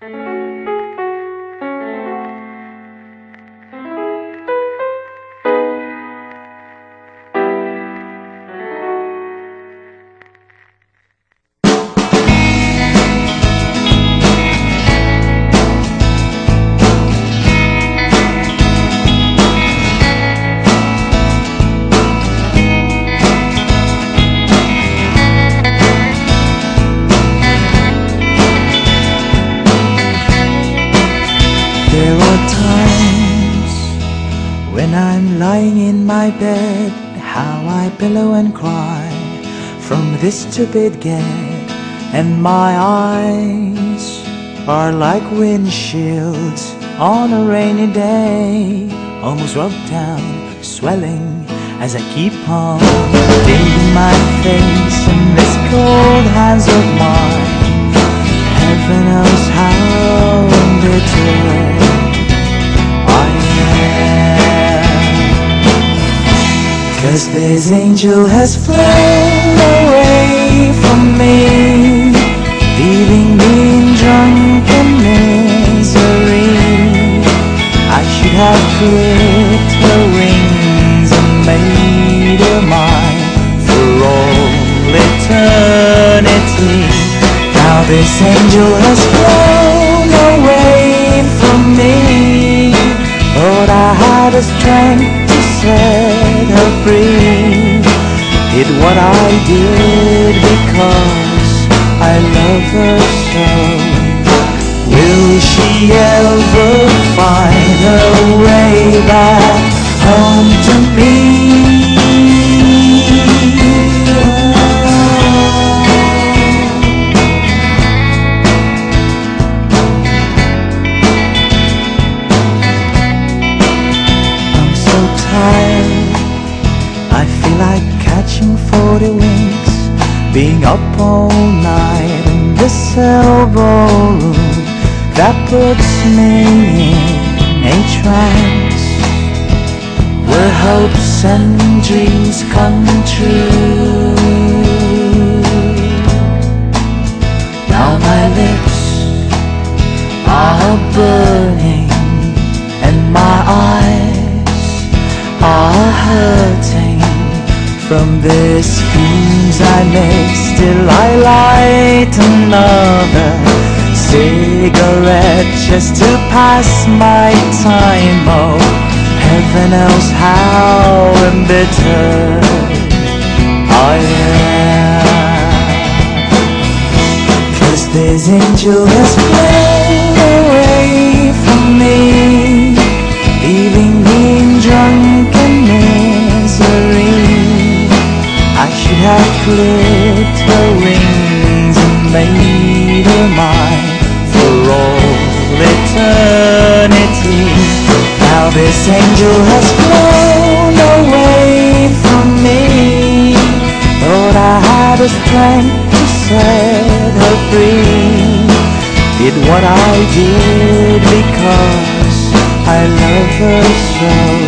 There are times when I'm lying in my bed, how I pillow and cry from this stupid gag, and my eyes are like windshields on a rainy day, almost rubbed down, swelling as I keep on digging my face in this cold hands of mine. Cause this angel has flown away from me, leaving me in drunken misery. I should have clipped her wings and made her mine for all eternity. Now this angel has flown away from me, but I had the strength to her free. Did what I did because I love her so. Will she ever find her way back like catching 40 winks, being up all night in this elbow room that puts me in a trance where hopes and dreams come true. Now my lips are burning and my eyes are hurting from these fumes I make. Still I light another cigarette just to pass my time. Oh, heaven knows how embittered I am. Cause this angel has flown clipped her wings and made her mine for all eternity. Now this angel has flown away from me, but I had the strength to set her free. Did what I did because I love her so.